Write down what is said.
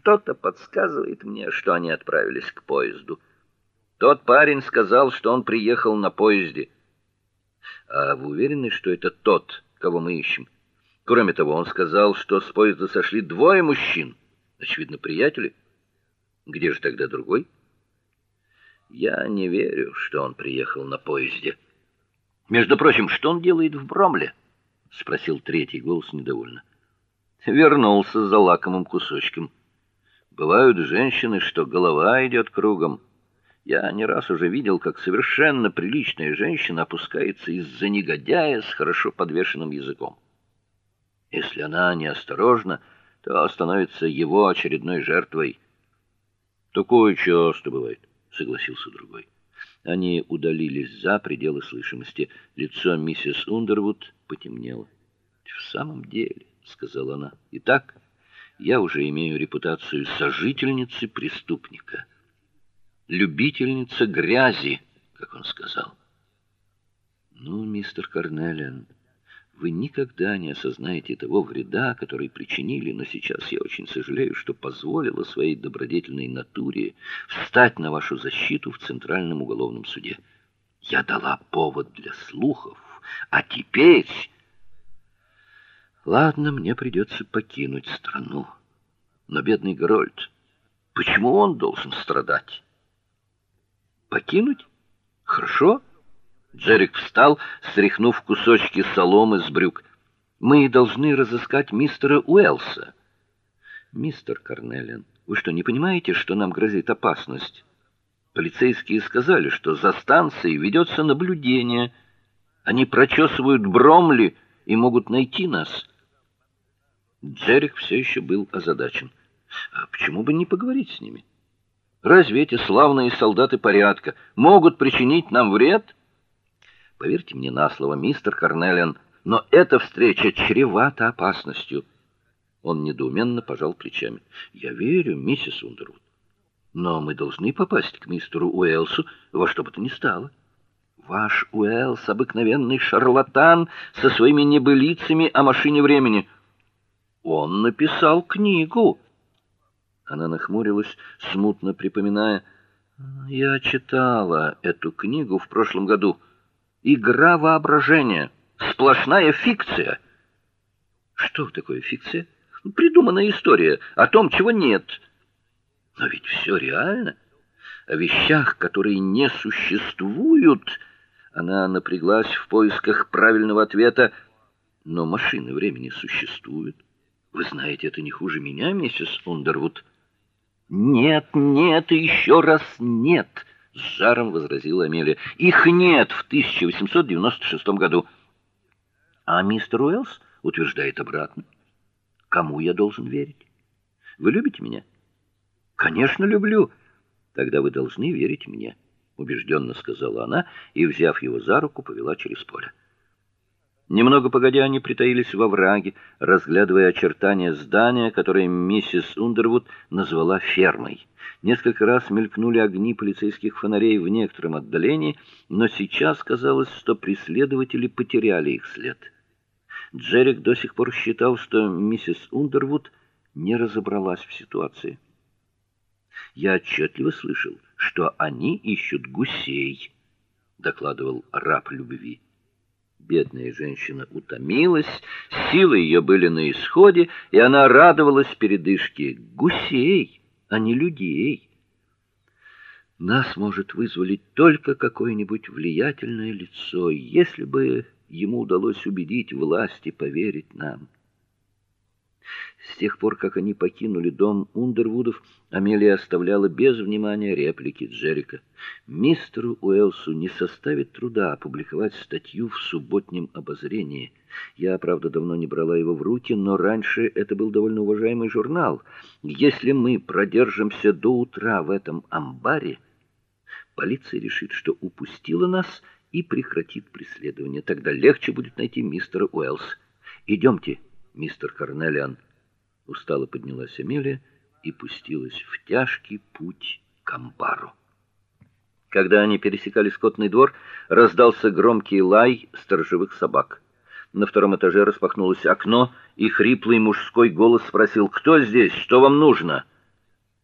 Что-то подсказывает мне, что они отправились к поезду. Тот парень сказал, что он приехал на поезде. А вы уверены, что это тот, кого мы ищем? Кроме того, он сказал, что с поезда сошли двое мужчин, очевидно, приятели. Где же тогда другой? Я не верю, что он приехал на поезде. Между прочим, что он делает в Бромле? спросил третий голос недовольно. Вернулся за лакомым кусочком. Бывают женщины, что голова идет кругом. Я не раз уже видел, как совершенно приличная женщина опускается из-за негодяя с хорошо подвешенным языком. Если она неосторожна, то становится его очередной жертвой. Такое часто бывает, согласился другой. Они удалились за пределы слышимости. Лицо миссис Ундервуд потемнело. "В самом деле", сказала она. "Итак, я уже имею репутацию сожительницы преступника" любительница грязи, как он сказал. Ну, мистер Карнелиан, вы никогда не осознаете того вреда, который причинили, но сейчас я очень сожалею, что позволила своей добродетельной натуре встать на вашу защиту в Центральном уголовном суде. Я дала повод для слухов, а теперь Ладно, мне придется покинуть страну. Но бедный Грольд, почему он должен страдать? Покинуть? Хорошо. Джерик встал, стряхнув кусочки соломы с брюк. Мы должны разыскать мистера Уэлса. Мистер Карнелиан, вы что, не понимаете, что нам грозит опасность? Полицейские сказали, что за станцией ведется наблюдение. Они прочесывают Бромли и могут найти нас. Джерик все еще был озадачен. А почему бы не поговорить с ними? Разве эти славные солдаты порядка могут причинить нам вред? Поверьте мне на слово, мистер Карнелиан, но эта встреча чревата опасностью. Он недоуменно пожал плечами. Я верю, миссис Ундервуд. Но мы должны попасть к мистеру Уэлсу во что бы то ни стало. Ваш Уэлс обыкновенный шарлатан со своими небылицами о машине времени. Он написал книгу. Она нахмурилась, смутно припоминая: "Я читала эту книгу в прошлом году. Игра воображения, сплошная фикция". Что такое фикция? Придуманная история о том, чего нет. Но ведь все реально. О вещах, которые не существуют. Она напряглась в поисках правильного ответа. Но машины времени существуют. Вы знаете это не хуже меня, миссис Ундервуд. Нет, нет и еще раз нет, с жаром возразила Амелия. Их нет в 1896 году. А мистер Уэллс утверждает обратно. Кому я должен верить? Вы любите меня? Конечно, люблю. Тогда вы должны верить мне, убежденно сказала она и, взяв его за руку, повела через поле. Немного погодя, они притаились во враге, разглядывая очертания здания, которое миссис Ундервуд назвала фермой. Несколько раз мелькнули огни полицейских фонарей в некотором отдалении, но сейчас казалось, что преследователи потеряли их след. Джерик до сих пор считал, что миссис Ундервуд не разобралась в ситуации. Я отчетливо слышал, что они ищут гусей, докладывал раб любви. Бедная женщина утомилась, силы ее были на исходе, и она радовалась передышке гусей, а не людей. Нас может вызволить только какое-нибудь влиятельное лицо, если бы ему удалось убедить власти поверить нам. С тех пор, как они покинули дом Ундервудов, Амелия оставляла без внимания реплики Джерика. Мистеру Уэлсу не составит труда опубликовать статью в субботнем обозрении. Я, правда, давно не брала его в руки, но раньше это был довольно уважаемый журнал. Если мы продержимся до утра в этом амбаре, полиция решит, что упустила нас и прекратит преследование. Тогда легче будет найти мистера Уэлс. Идемте, мистер Карнелиан устало поднялась Амелия и пустилась в тяжкий путь к амбару. Когда они пересекали скотный двор, раздался громкий лай сторожевых собак. На втором этаже распахнулось окно, и хриплый мужской голос спросил: "Кто здесь? Что вам нужно?"